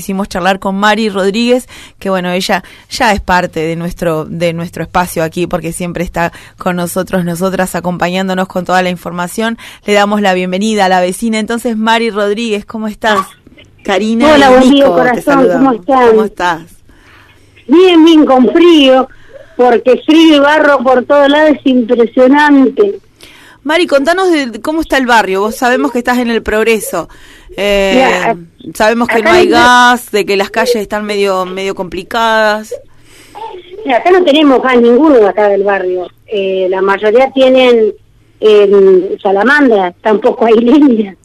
quisimos charlar con Mari Rodríguez, que bueno, ella ya es parte de nuestro, de nuestro espacio aquí, porque siempre está con nosotros, nosotras, acompañándonos con toda la información. Le damos la bienvenida a la vecina. Entonces, Mari Rodríguez, ¿cómo estás? Karina. Hola, buen día, corazón, ¿cómo estás? ¿Cómo estás? Bien, bien, con frío, porque frío y barro por todos lados es impresionante. Mari, contanos de cómo está el barrio. Vos sabemos que estás en el progreso. Eh, sabemos que no hay gas, de que las calles están medio medio complicadas. acá no tenemos gas ninguno acá del barrio. Eh, la mayoría tienen eh, salamandra, tampoco hay leña.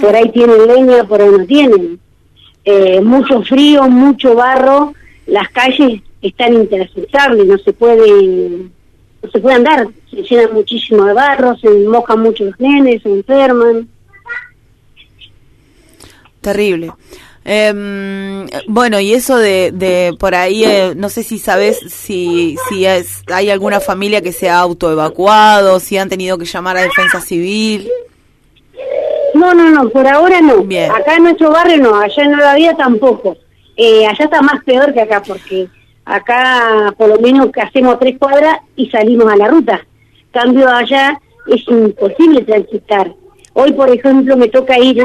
Por ahí tienen leña, por ahí no tienen. Eh, mucho frío, mucho barro, las calles están inaccesibles, no se puede se puede andar, se llenan muchísimo de barro, se mojan mucho los nenes, se enferman. Terrible. Eh, bueno, y eso de, de por ahí, eh, no sé si sabes si, si es, hay alguna familia que se ha autoevacuado, si han tenido que llamar a defensa civil. No, no, no, por ahora no. Acá en nuestro barrio no, allá en Nueva Vida tampoco. Eh, allá está más peor que acá porque acá por lo menos hacemos tres cuadras y salimos a la ruta. Cambio allá es imposible transitar. Hoy, por ejemplo, me toca ir,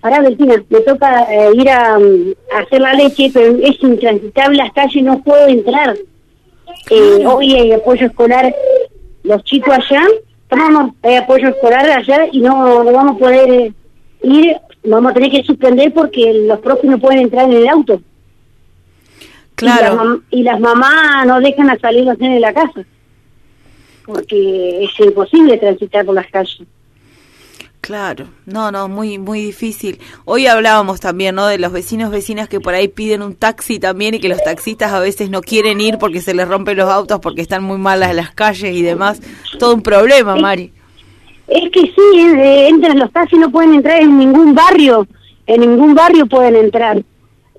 pará, Delfina, me toca eh, ir a, hacer la leche, pero es intransitable, las calles no puedo entrar. Eh, hoy hay apoyo escolar, los chicos allá tomamos hay apoyo escolar allá y no, no vamos a poder eh, ir, vamos a tener que suspender porque los profes no pueden entrar en el auto. Claro. Y, las mamás no dejan a salir los de la casa, porque es imposible transitar por las calles. Claro, no, no, muy, muy difícil. Hoy hablábamos también, ¿no? De los vecinos, vecinas que por ahí piden un taxi también y que los taxistas a veces no quieren ir porque se les rompen los autos porque están muy malas las calles y demás. Todo un problema, Mari. Es que sí, eh, entran los taxis, no pueden entrar en ningún barrio, en ningún barrio pueden entrar.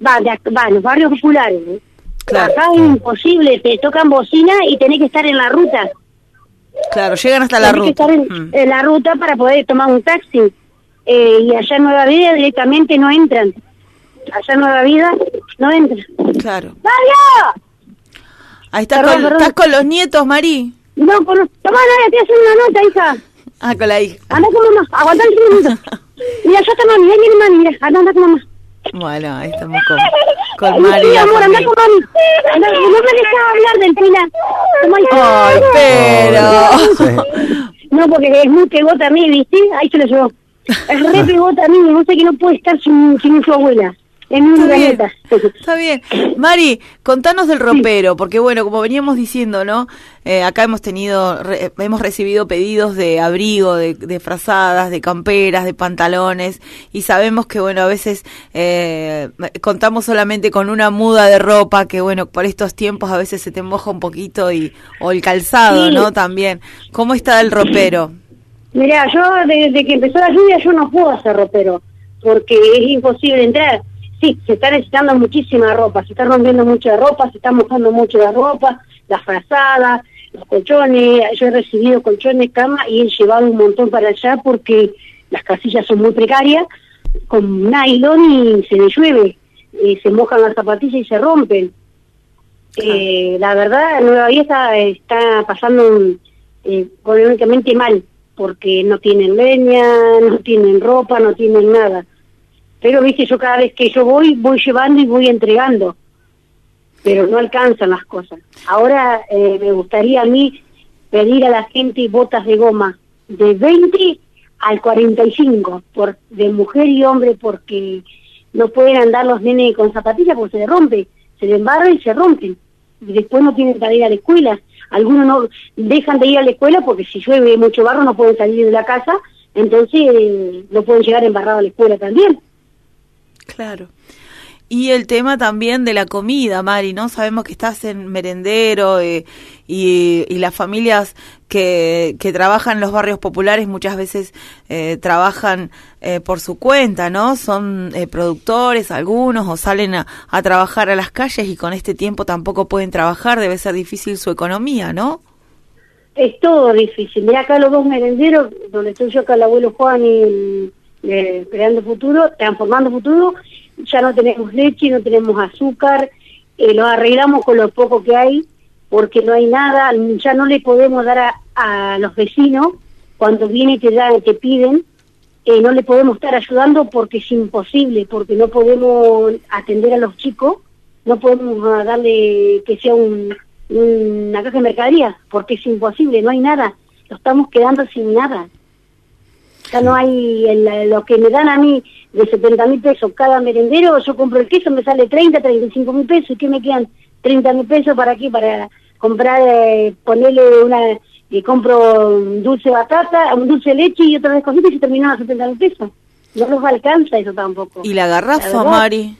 Va, va los barrios populares. ¿eh? Claro. Acá es imposible, te tocan bocina y tenés que estar en la ruta. Claro, llegan hasta la ruta. Que estar mm. en, la ruta para poder tomar un taxi. Eh, y allá en Nueva Vida directamente no entran. Allá en Nueva Vida no entran. Claro. ¡Mario! Ahí estás, con, ¿estás con los nietos, Mari. No, con los... Tomá, estoy haciendo una nota, hija. Ah, con la hija. Anda con mamá, aguanta el minutos. mira, ya está mami, ven, mi mami, mira, anda, anda con mamá. Bueno, ahí estamos con, con Mari. Amor, anda con mami. no me dejaba hablar del final. Ay, pero... No, porque es muy pegota a mí, ¿viste? Ahí se lo llevó. Es re pegota a mí, no sé que no puede estar sin, sin su abuela. Está bien, está bien. Mari, contanos del ropero, porque bueno, como veníamos diciendo, ¿no? Eh, acá hemos tenido, hemos recibido pedidos de abrigo, de, de, frazadas, de camperas, de pantalones, y sabemos que bueno, a veces eh, contamos solamente con una muda de ropa, que bueno, por estos tiempos a veces se te moja un poquito y, o el calzado, ¿no? También. ¿Cómo está el ropero? Mira, yo desde que empezó la lluvia yo no puedo hacer ropero, porque es imposible entrar sí, se está necesitando muchísima ropa, se está rompiendo mucho de ropa, se está mojando mucho de ropa, las frazadas, los colchones, yo he recibido colchones, cama y he llevado un montón para allá porque las casillas son muy precarias, con nylon y se le llueve, eh, se mojan las zapatillas y se rompen. Eh, la verdad, Nueva Vieja está pasando eh, económicamente mal, porque no tienen leña, no tienen ropa, no tienen nada. Pero, viste, yo cada vez que yo voy, voy llevando y voy entregando. Pero no alcanzan las cosas. Ahora eh, me gustaría a mí pedir a la gente botas de goma de 20 al 45, por, de mujer y hombre, porque no pueden andar los nenes con zapatillas porque se les rompe, se les embarra y se rompen. Y después no tienen que ir a la escuela. Algunos no dejan de ir a la escuela porque si llueve mucho barro no pueden salir de la casa, entonces eh, no pueden llegar embarrados a la escuela también. Claro. Y el tema también de la comida, Mari, ¿no? Sabemos que estás en merendero eh, y, y, las familias que, que trabajan en los barrios populares muchas veces eh, trabajan eh, por su cuenta, ¿no? Son productores algunos o salen a, trabajar a las calles y con este tiempo tampoco pueden trabajar, debe ser difícil su economía, ¿no? Es todo difícil. Mira acá los dos merenderos, donde estoy yo acá el abuelo Juan y eh, creando futuro, transformando futuro, ya no tenemos leche, no tenemos azúcar, eh, lo arreglamos con lo poco que hay, porque no hay nada, ya no le podemos dar a, a los vecinos, cuando vienen y te, dan, te piden, eh, no le podemos estar ayudando porque es imposible, porque no podemos atender a los chicos, no podemos ah, darle que sea un, una caja de mercadería, porque es imposible, no hay nada, lo estamos quedando sin nada. Ya no hay el, lo que me dan a mí de 70 mil pesos cada merendero, yo compro el queso, me sale 30, 35 mil pesos, ¿y qué me quedan? 30 mil pesos para qué? Para comprar, eh, ponerle una, y compro un dulce batata, un dulce leche y otras cositas y se terminan a 70 mil pesos. No nos alcanza eso tampoco. ¿Y la garrafa, Mari?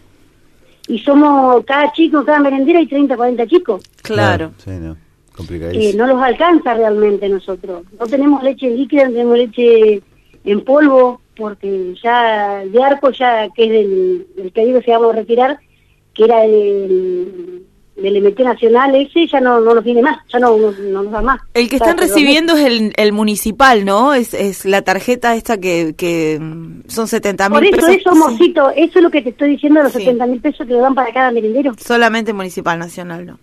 Y somos, cada chico, cada merendera hay 30, 40 chicos. Claro. Sí, no. Eh, no los alcanza realmente nosotros. No tenemos leche líquida, no tenemos leche en polvo, porque ya de arco, ya que es del, del pedido que vamos a retirar, que era el del MT Nacional ese ya no, no nos viene más, ya no, no, nos da más. El que están recibiendo es el, el municipal, ¿no? Es, es la tarjeta esta que, que son 70 mil pesos. Por eso, eso, Mocito, eso es lo que te estoy diciendo, los 70 mil pesos que le dan para cada merendero. Solamente municipal, nacional, ¿no?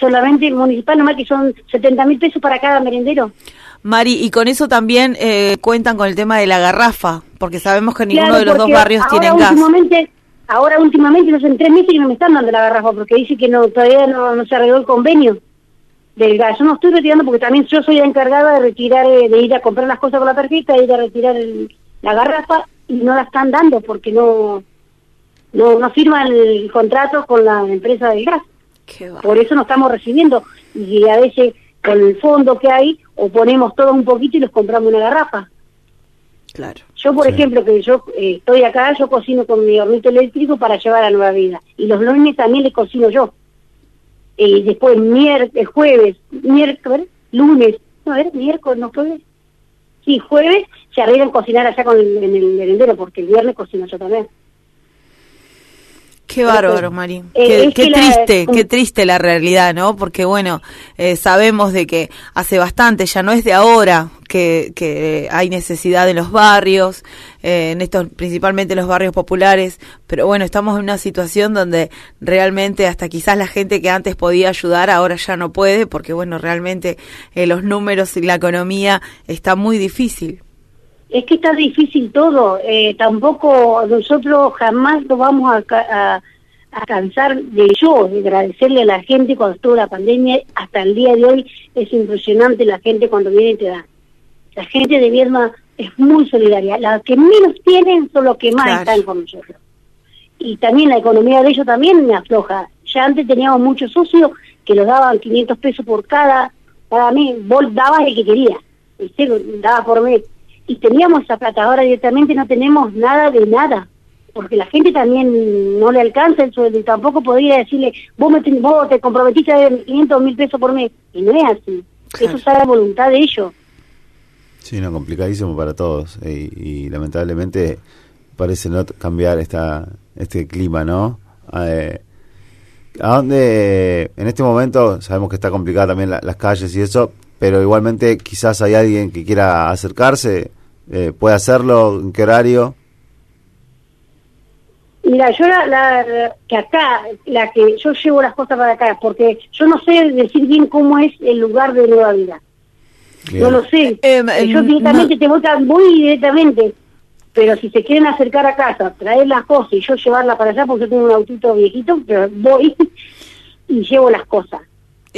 Solamente municipal, nomás que son 70 mil pesos para cada merendero. Mari, y con eso también eh, cuentan con el tema de la garrafa, porque sabemos que ninguno de los dos barrios tiene gas. Ahora últimamente, no sé, en tres meses que no me están dando la garrafa porque dice que no todavía no, se arregló el convenio del gas. Yo no estoy retirando porque también yo soy la encargada de retirar, eh, de ir a comprar las cosas con la tarjeta, de ir a retirar la garrafa y no la están dando porque no no, no firman el contrato con la empresa del gas. Por eso no estamos recibiendo y a veces con el fondo que hay o ponemos todo un poquito y nos compramos una garrafa. Yo, por ejemplo, que yo eh, estoy acá, yo cocino con mi hornito eléctrico para llevar a Nueva Vida. Y los lunes también le cocino yo. Y después, miércoles, jueves, miércoles, lunes, no, a ver, miércoles, no jueves. Sí, jueves se arreglan cocinar allá con el, en el merendero, porque el viernes cocino yo también. Qué bárbaro, Mari. Eh, qué, triste, qué triste la realidad, ¿no? Porque bueno, eh, sabemos de que hace bastante, ya no es de ahora, que, que hay necesidad en los barrios, eh, en estos, principalmente los barrios populares, pero bueno, estamos en una situación donde realmente hasta quizás la gente que antes podía ayudar ahora ya no puede, porque bueno, realmente los números y la economía está muy difícil es que está difícil todo. Eh, tampoco nosotros jamás lo vamos a, a, cansar de yo, de agradecerle a la gente cuando estuvo la pandemia. Hasta el día de hoy es impresionante la gente cuando viene y te da. La gente de Viedma es muy solidaria. Las que menos tienen son los que más están con nosotros. Y también la economía de ellos también me afloja. Ya antes teníamos muchos socios que los daban 500 pesos por cada, cada mes. Vos dabas el que querías. Daba por mes y teníamos esa plata, ahora directamente no tenemos nada de nada, porque la gente también no le alcanza el sueldo y tampoco podría decirle, vos, me, vos te comprometiste a ver 500 mil pesos por mes, y no es así, eso a la voluntad de ellos. Sí, no, complicadísimo para todos. Y, lamentablemente parece no cambiar esta este clima, ¿no? Eh, ¿A dónde, en este momento, sabemos que está complicada también las calles y eso, pero igualmente quizás hay alguien que quiera acercarse, eh, ¿puede hacerlo? ¿En qué horario? Mira, yo la, que acá, la que yo llevo las cosas para acá, porque yo no sé decir bien cómo es el lugar de Nueva Vida. No lo sé. Eh, eh, yo directamente te voy muy directamente. Pero si se quieren acercar a casa, traer las cosas y yo llevarlas para allá, porque yo tengo un autito viejito, pero voy y llevo las cosas.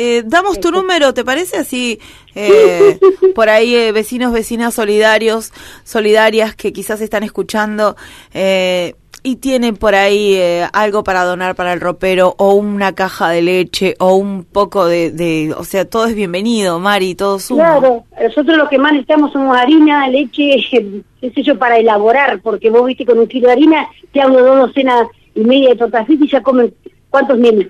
Eh, damos tu número, ¿te parece? Así, eh, por ahí eh, vecinos, vecinas solidarios, solidarias que quizás están escuchando eh, y tienen por ahí eh, algo para donar para el ropero o una caja de leche o un poco de, de o sea, todo es bienvenido, Mari, todo suma. Claro, nosotros lo que más necesitamos son harina, leche, qué sé yo, para elaborar, porque vos viste con un kilo de harina te hago dos docenas y media de tortas y ya comen, ¿cuántos menús?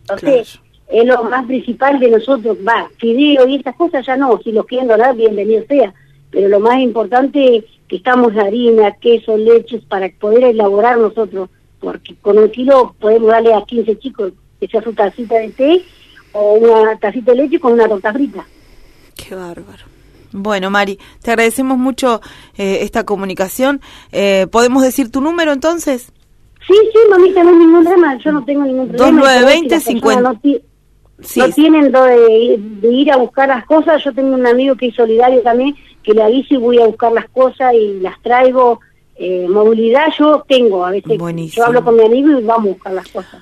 Entonces, es lo más principal de nosotros, va, fideo y estas cosas ya no, si los quieren donar, bienvenido sea, pero lo más importante que estamos harina, queso, leches para poder elaborar nosotros, porque con un kilo podemos darle a 15 chicos que sea su tacita de té o una tacita de leche con una torta frita. Qué bárbaro. Bueno, Mari, te agradecemos mucho eh, esta comunicación. Eh, ¿Podemos decir tu número entonces? Sí, sí, mamita, no hay ningún problema, yo no tengo ningún problema. 2920 50. No, Sí, no tienen do- de, de ir a buscar las cosas, yo tengo un amigo que es solidario también, que le aviso y voy a buscar las cosas y las traigo. Eh, movilidad yo tengo, a veces Buenísimo. yo hablo con mi amigo y vamos a buscar las cosas.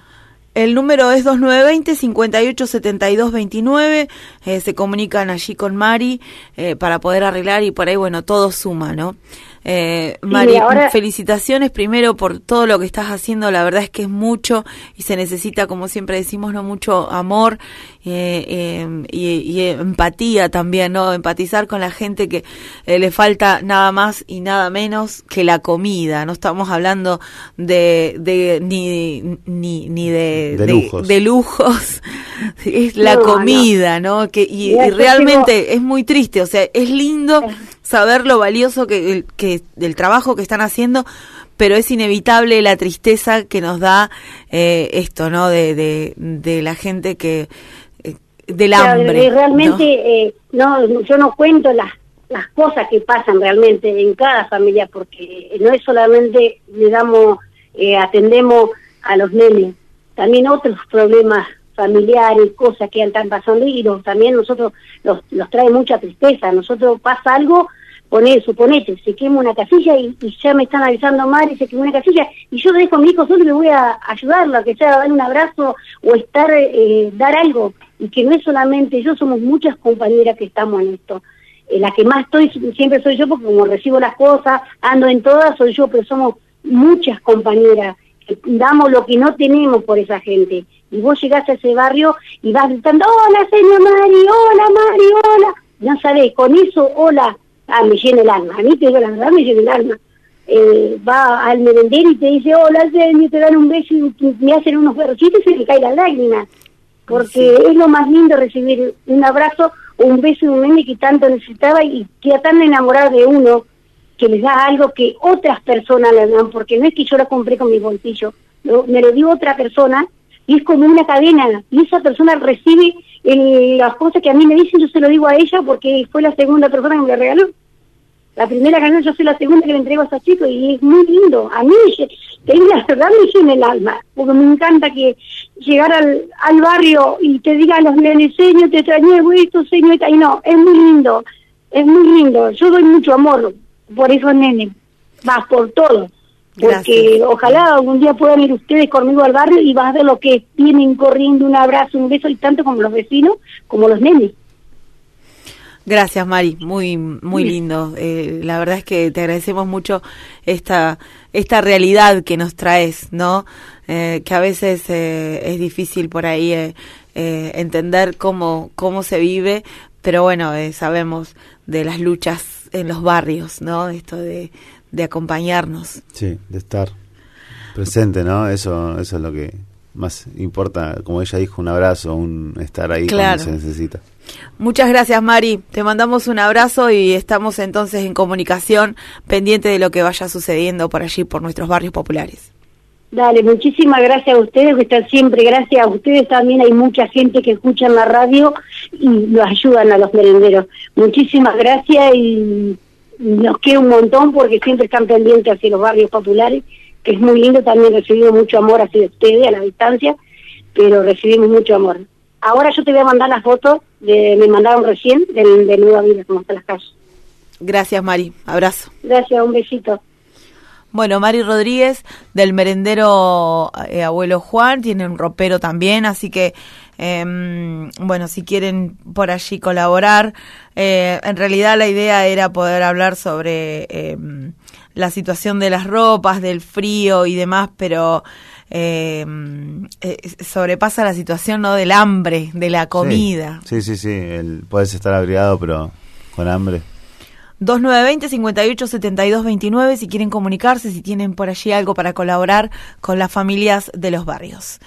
El número es 2920-587229. Eh, se comunican allí con Mari eh, para poder arreglar y por ahí, bueno, todo suma, ¿no? Eh, Mari, ahora- felicitaciones primero por todo lo que estás haciendo. La verdad es que es mucho y se necesita, como siempre decimos, no mucho amor eh, eh, y, y empatía también, ¿no? Empatizar con la gente que eh, le falta nada más y nada menos que la comida. No estamos hablando de, de ni, ni, ni de, De lujos. de lujos. es la No, comida, ¿no? Que, y, Y y eso realmente es muy triste. O sea, es lindo saber lo valioso que, el- que del trabajo que están haciendo, pero es inevitable la tristeza que nos da eh, esto, ¿no? De, de, de la gente que eh, del hambre. de- ¿no? realmente eh, no, yo no cuento las las cosas que pasan realmente en cada familia porque no es solamente le damos eh, atendemos a los nenes también otros problemas familiares cosas que están pasando y los, también nosotros los, los trae mucha tristeza. Nosotros pasa algo poner suponete se quema una casilla y, ya me están avisando madre se quemó una casilla y yo dejo a mi hijo solo y me voy a ayudarlo a que sea dar un abrazo o estar eh, dar algo. Y que no es solamente yo somos muchas compañeras que estamos en esto. Eh, la que más estoy siempre soy yo porque como recibo las cosas ando en todas soy yo pero somos muchas compañeras damos lo que no tenemos por esa gente y vos llegás a ese barrio y vas gritando hola señor Mari hola Mari hola no sabés con eso hola ah me llena el alma. A mí te digo la verdad me llena el alma. Eh, va al merendero y te dice hola señor te dan un beso y me hacen unos berrocitos y se le cae la lágrima porque es lo más lindo recibir un abrazo o un beso de un nene que tanto necesitaba y queda tan enamorado de uno que les da algo que otras personas le dan, porque no es que yo lo compré con mi bolsillo, lo- me lo dio otra persona y es como una cadena y esa persona recibe el- las cosas que a mí me dicen, yo se lo digo a ella porque fue la segunda persona que me regaló. La primera canción yo soy la segunda que le entrego a ese chico y es muy lindo. A mí, me lle- te digo la verdad, me llena el alma, porque me encanta que llegar al, barrio y te digan los nenes, señor, te extrañé, esto, señor, y no, es muy lindo, es muy lindo. Yo doy mucho amor por esos nenes, va, por todo. Porque Gracias. ojalá algún día puedan ir ustedes conmigo al barrio y vas a ver lo que vienen corriendo, un abrazo, un beso, y tanto como los vecinos, como los nenes. Gracias, Mari, muy muy lindo. Eh, la verdad es que te agradecemos mucho esta esta realidad que nos traes, ¿no? Eh, que a veces eh, es difícil por ahí eh, eh, entender cómo cómo se vive, pero bueno, eh, sabemos de las luchas en los barrios, ¿no? Esto de de acompañarnos. Sí, de estar presente, ¿no? Eso, eso es lo que más importa. Como ella dijo, un abrazo, un estar ahí Claro. cuando se necesita. Muchas gracias, Mari. Te mandamos un abrazo y estamos entonces en comunicación pendiente de lo que vaya sucediendo por allí, por nuestros barrios populares. Dale, muchísimas gracias a ustedes que están siempre, gracias a ustedes también hay mucha gente que escucha en la radio y los ayudan a los merenderos. Muchísimas gracias y nos quiero un montón porque siempre están pendientes hacia los barrios populares, que es muy lindo, también recibimos mucho amor hacia ustedes a la distancia, pero recibimos mucho amor. Ahora yo te voy a mandar las fotos, de, me mandaron recién, de, de Nueva Vida, como están las casas. Gracias, Mari. Abrazo. Gracias, un besito. Bueno, Mari Rodríguez del merendero eh, Abuelo Juan tiene un ropero también, así que em, bueno, si quieren por allí colaborar, eh, en realidad la idea era poder hablar sobre em, la situación de las ropas, del frío y demás, pero em, eh, sobrepasa la situación no del hambre, de la comida. Sí, sí, sí. El, puedes estar abrigado, pero con hambre. 2920 58 72 29 si quieren comunicarse, si tienen por allí algo para colaborar con las familias de los barrios.